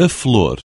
a flor.